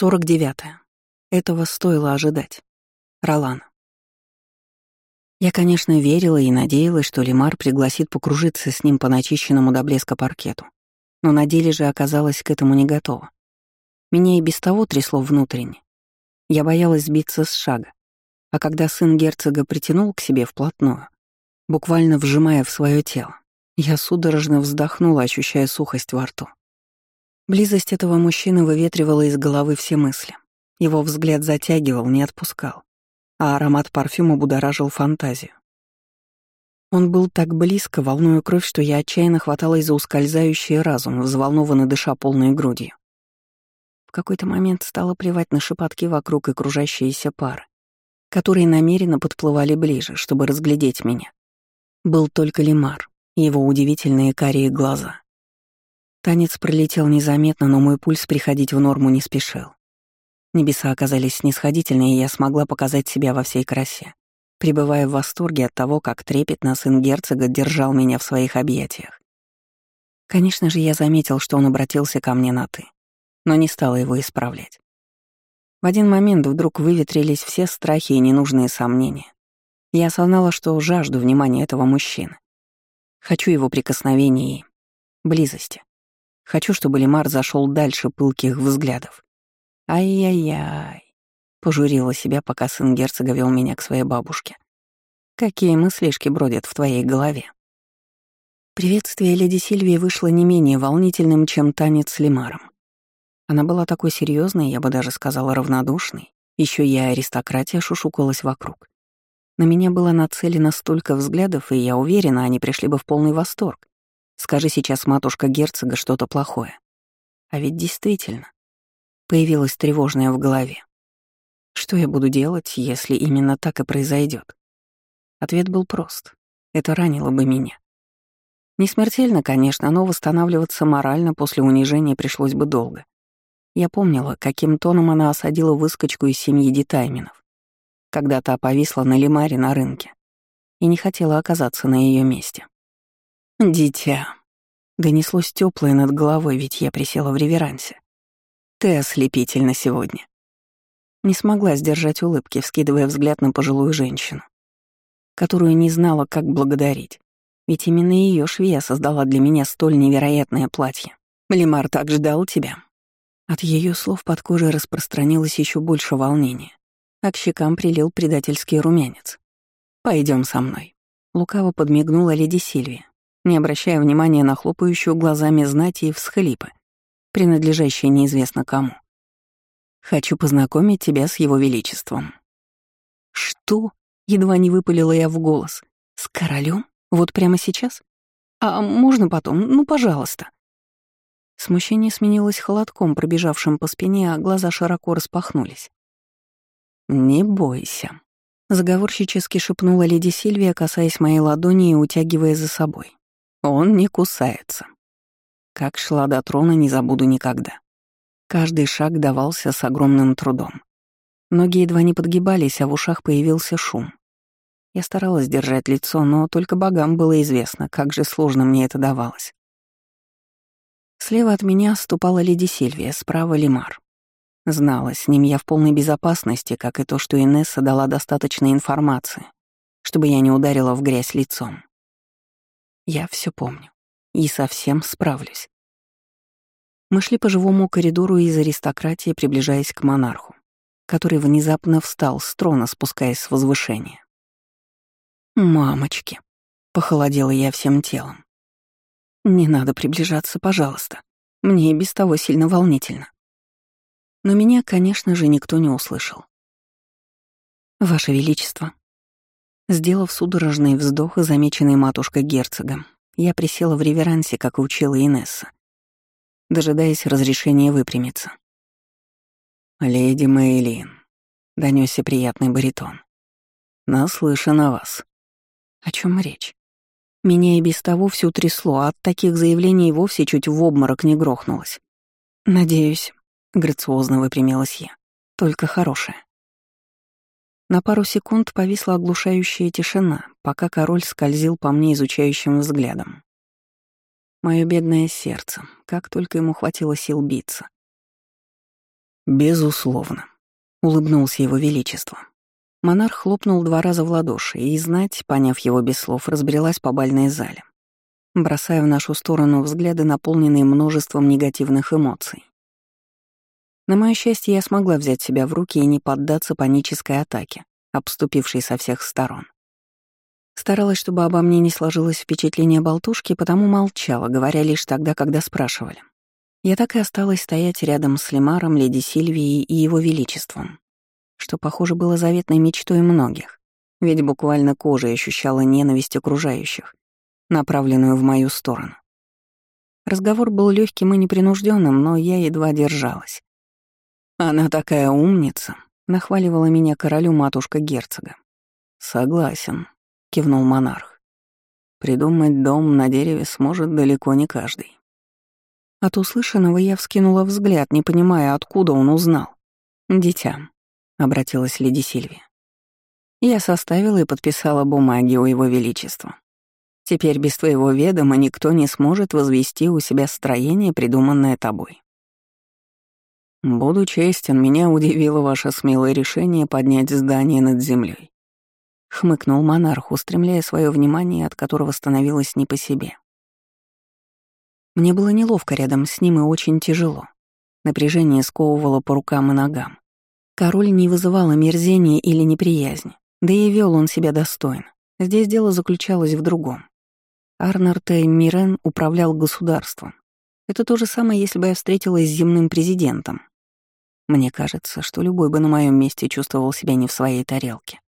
49. Этого стоило ожидать. Ролан. Я, конечно, верила и надеялась, что Лимар пригласит покружиться с ним по начищенному до блеска паркету. Но на деле же оказалась к этому не готова. Меня и без того трясло внутренне. Я боялась сбиться с шага. А когда сын герцога притянул к себе вплотную, буквально вжимая в свое тело, я судорожно вздохнула, ощущая сухость во рту. Близость этого мужчины выветривала из головы все мысли. Его взгляд затягивал, не отпускал, а аромат парфюма будоражил фантазию. Он был так близко, волнуя кровь, что я отчаянно хваталась за ускользающий разум, взволнованно дыша полной грудью. В какой-то момент стало плевать на шепотки вокруг и кружащиеся пары, которые намеренно подплывали ближе, чтобы разглядеть меня. Был только Лимар, его удивительные карие глаза. Танец пролетел незаметно, но мой пульс приходить в норму не спешил. Небеса оказались снисходительны, и я смогла показать себя во всей красе, пребывая в восторге от того, как трепетно сын герцога держал меня в своих объятиях. Конечно же, я заметил, что он обратился ко мне на «ты», но не стала его исправлять. В один момент вдруг выветрились все страхи и ненужные сомнения. Я осознала, что жажду внимания этого мужчины. Хочу его прикосновений и близости. Хочу, чтобы Лемар зашел дальше пылких взглядов. Ай-яй-яй. Пожурила себя, пока сын герцога вел меня к своей бабушке. Какие мыслишки бродят в твоей голове? Приветствие леди Сильвии вышло не менее волнительным, чем танец с Лемаром. Она была такой серьезной, я бы даже сказала, равнодушной. Еще и аристократия шушукалась вокруг. На меня было нацелено столько взглядов, и я уверена, они пришли бы в полный восторг. Скажи сейчас матушка герцога что-то плохое. А ведь действительно. Появилось тревожное в голове. Что я буду делать, если именно так и произойдет? Ответ был прост. Это ранило бы меня. Не смертельно, конечно, но восстанавливаться морально после унижения пришлось бы долго. Я помнила, каким тоном она осадила выскочку из семьи Детайминов, когда та повисла на лимаре на рынке, и не хотела оказаться на ее месте. «Дитя», — донеслось теплое над головой, ведь я присела в реверансе. «Ты ослепительна сегодня». Не смогла сдержать улыбки, вскидывая взгляд на пожилую женщину, которую не знала, как благодарить. Ведь именно ее швея создала для меня столь невероятное платье. Лимар так ждал тебя. От ее слов под кожей распространилось еще больше волнения, а к щекам прилил предательский румянец. Пойдем со мной. Лукаво подмигнула леди Сильвия, не обращая внимания на хлопающую глазами знати и всхлипы, принадлежащие неизвестно кому. «Хочу познакомить тебя с его величеством». «Что?» — едва не выпалила я в голос. «С королем? Вот прямо сейчас? А можно потом? Ну, пожалуйста». Смущение сменилось холодком, пробежавшим по спине, а глаза широко распахнулись. «Не бойся», — заговорщически шепнула леди Сильвия, касаясь моей ладони и утягивая за собой. Он не кусается. Как шла до трона, не забуду никогда. Каждый шаг давался с огромным трудом. Ноги едва не подгибались, а в ушах появился шум. Я старалась держать лицо, но только богам было известно, как же сложно мне это давалось. Слева от меня ступала леди Сильвия, справа — Лимар. Знала, с ним я в полной безопасности, как и то, что Инесса дала достаточно информации, чтобы я не ударила в грязь лицом. Я все помню. И совсем справлюсь. Мы шли по живому коридору из аристократии, приближаясь к монарху, который внезапно встал с трона, спускаясь с возвышения. «Мамочки!» — похолодела я всем телом. «Не надо приближаться, пожалуйста. Мне и без того сильно волнительно». Но меня, конечно же, никто не услышал. «Ваше Величество», Сделав судорожный вздох, замеченный матушкой герцогом, я присела в реверансе, как учила Инесса, дожидаясь разрешения выпрямиться. «Леди Мэйлин», — донёсся приятный баритон, — «наслышан о вас». О чем речь? Меня и без того всю трясло, а от таких заявлений вовсе чуть в обморок не грохнулась. «Надеюсь», — грациозно выпрямилась я, — «только хорошее». На пару секунд повисла оглушающая тишина, пока король скользил по мне изучающим взглядом. Мое бедное сердце, как только ему хватило сил биться. «Безусловно», — улыбнулся его величество. Монарх хлопнул два раза в ладоши, и знать, поняв его без слов, разбрелась по бальной зале, бросая в нашу сторону взгляды, наполненные множеством негативных эмоций. На мое счастье, я смогла взять себя в руки и не поддаться панической атаке, обступившей со всех сторон. Старалась, чтобы обо мне не сложилось впечатление болтушки, потому молчала, говоря лишь тогда, когда спрашивали. Я так и осталась стоять рядом с Лемаром, леди Сильвией и его величеством, что, похоже, было заветной мечтой многих, ведь буквально кожей ощущала ненависть окружающих, направленную в мою сторону. Разговор был легким и непринужденным, но я едва держалась. «Она такая умница», — нахваливала меня королю матушка герцога. «Согласен», — кивнул монарх. «Придумать дом на дереве сможет далеко не каждый». От услышанного я вскинула взгляд, не понимая, откуда он узнал. «Дитя», — обратилась леди Сильвия. «Я составила и подписала бумаги у его величества. Теперь без твоего ведома никто не сможет возвести у себя строение, придуманное тобой. Буду честен, меня удивило ваше смелое решение поднять здание над землей. Хмыкнул монарх, устремляя свое внимание, от которого становилось не по себе. Мне было неловко рядом с ним и очень тяжело. Напряжение сковывало по рукам и ногам. Король не вызывал омерзения или неприязни, да и вел он себя достойно. Здесь дело заключалось в другом. Арнард Мирен управлял государством. Это то же самое, если бы я встретилась с земным президентом. Мне кажется, что любой бы на моем месте чувствовал себя не в своей тарелке.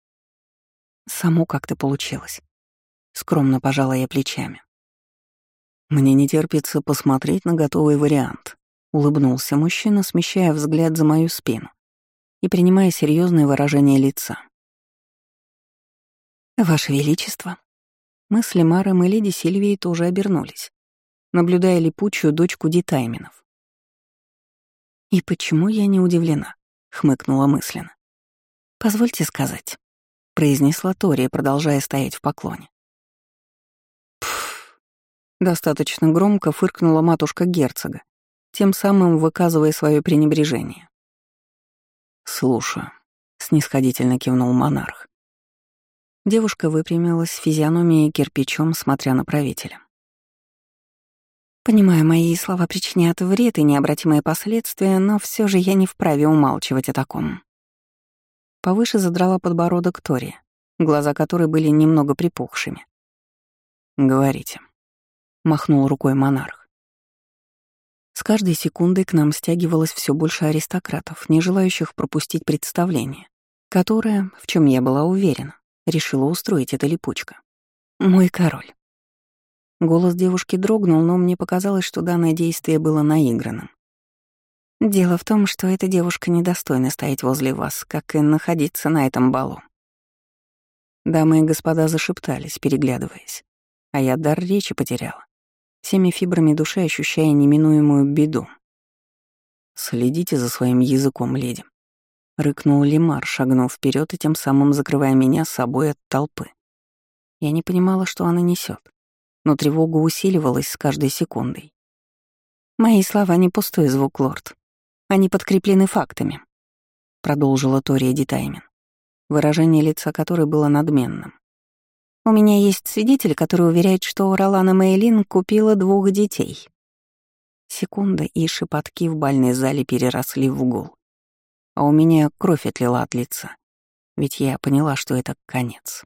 Само как-то получилось. Скромно пожала я плечами. Мне не терпится посмотреть на готовый вариант. Улыбнулся мужчина, смещая взгляд за мою спину и принимая серьезное выражение лица. «Ваше Величество», мы с Лемаром и леди Сильвией тоже обернулись, наблюдая липучую дочку Дитайминов. «И почему я не удивлена?» — хмыкнула мысленно. «Позвольте сказать», — произнесла Тория, продолжая стоять в поклоне. Пф, достаточно громко фыркнула матушка герцога, тем самым выказывая свое пренебрежение. «Слушаю», — снисходительно кивнул монарх. Девушка выпрямилась, физиономией кирпичом, смотря на правителя. Понимаю, мои слова причиняют вред и необратимые последствия, но все же я не вправе умалчивать о таком. Повыше задрала подбородок Тори, глаза которой были немного припухшими. «Говорите», — махнул рукой монарх. С каждой секундой к нам стягивалось все больше аристократов, не желающих пропустить представление, которое, в чем я была уверена, решила устроить эта липучка. «Мой король». Голос девушки дрогнул, но мне показалось, что данное действие было наигранным. «Дело в том, что эта девушка недостойна стоять возле вас, как и находиться на этом балу». Дамы и господа зашептались, переглядываясь, а я дар речи потеряла, всеми фибрами души ощущая неминуемую беду. «Следите за своим языком, леди», Рыкнул Лимар, шагнув вперед и тем самым закрывая меня с собой от толпы. Я не понимала, что она несет, но тревога усиливалась с каждой секундой. «Мои слова не пустой звук, лорд. Они подкреплены фактами», — продолжила Тория Дитаймин, выражение лица которой было надменным. «У меня есть свидетель, который уверяет, что Ролана Мейлин купила двух детей». Секунда, и шепотки в бальной зале переросли в гул а у меня кровь отлила от лица, ведь я поняла, что это конец.